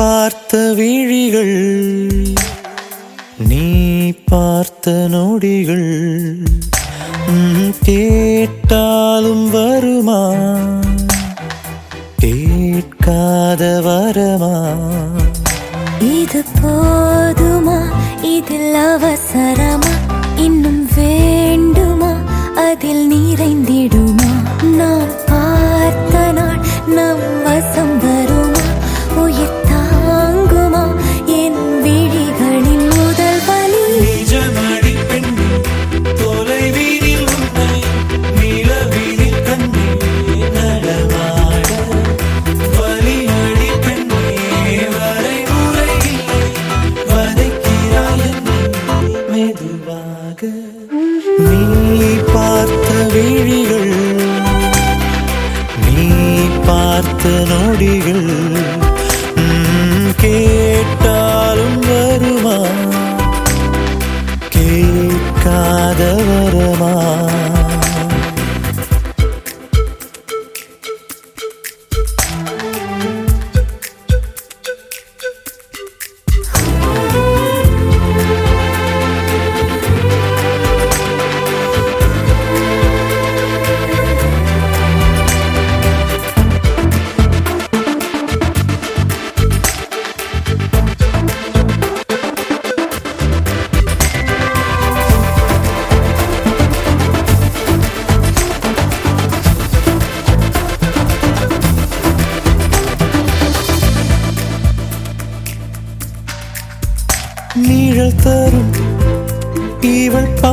பார்த்த விழிகள் நீ பார்த்த நொடிகள் கேட்டாலும் வருமா? கேட்காத வரமா? இது போதுமா? இதில் அவசரமா? இன்னும் வேண்டுமா? அதில் நிறைந்த பார்த்த நொடிகள். நிழல் தரும் இவள் பா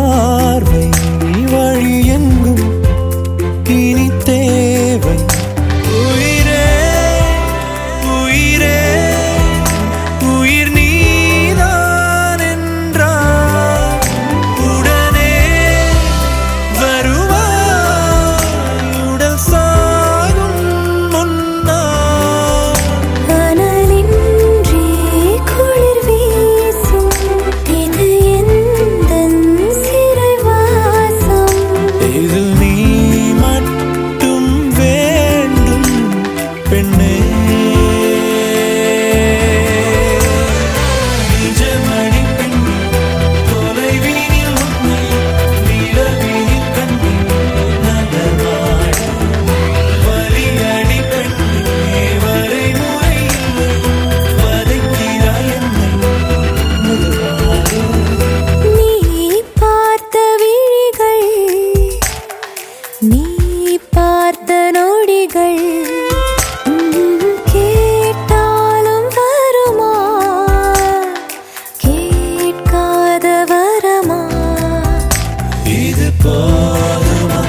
போதுமா?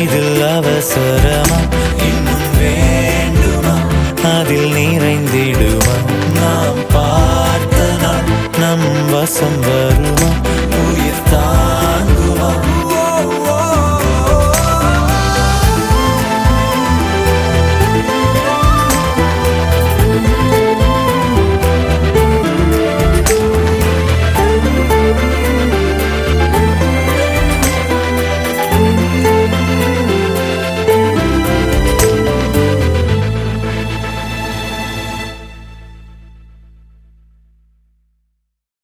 இதில் அவசரமா? இன்னும் வேண்டுமா? அதில் நிறைந்திடுமா? நாம் பார்த்த நம் வசம் வருமா?